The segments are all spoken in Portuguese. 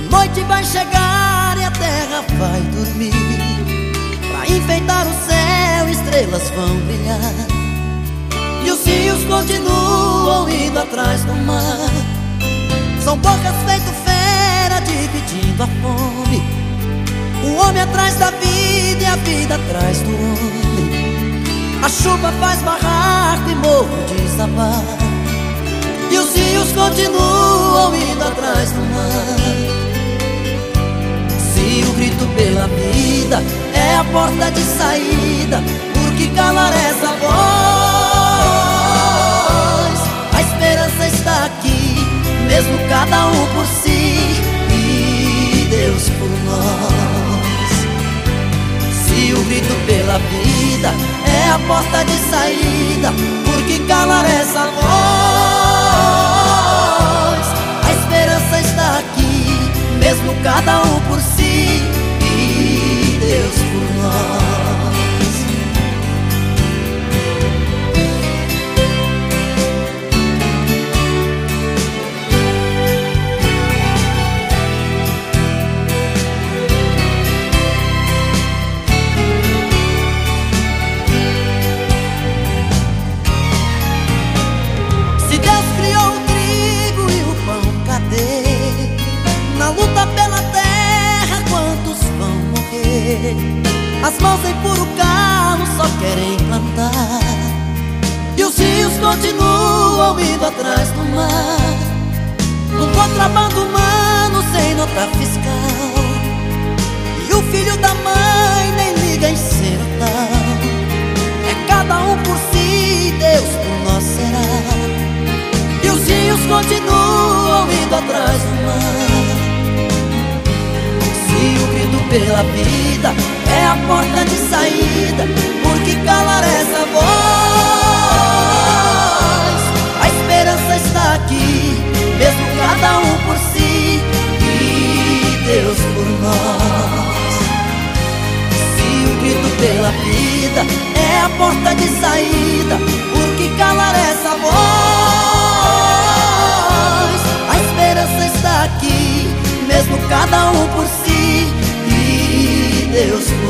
noite vai chegar e a terra vai dormir. Pra enfeitar o céu, estrelas vão brilhar. E os rios continuam indo atrás do mar. São bocas feito fera, dividindo a fome. O homem atrás da vida e a vida atrás do homem. A chuva faz barraco e morro desabar. E os rios continuam indo atrás do mar. Vida é a porta de saída, por que calar essa voz? A esperança está aqui, mesmo cada um por si e Deus por nós. Se o grito pela vida é a porta de saída, por que calar essa voz? A esperança está aqui, mesmo cada um por si Deus por nós. Mãos em puro calo só querem plantar. E os rios continuam indo atrás do mar. Um contrabando humano sem nota fiscal. E o filho da mãe nem liga em ser tal. É cada um por si, Deus por nós será. E os rios continuam indo atrás do mar. Se o grito pela vida porta de saída, por que calar essa voz? A esperança está aqui, mesmo cada um por si e Deus por nós. Se o grito pela vida é a porta de saída, por que calar essa voz? A esperança está aqui, mesmo cada um por si e Deus por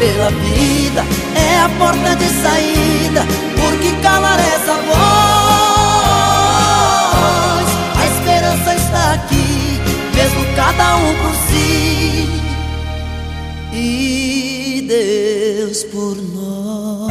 pela vida é a porta de saída, por que calar essa voz? A esperança está aqui, mesmo cada um por si e Deus por nós.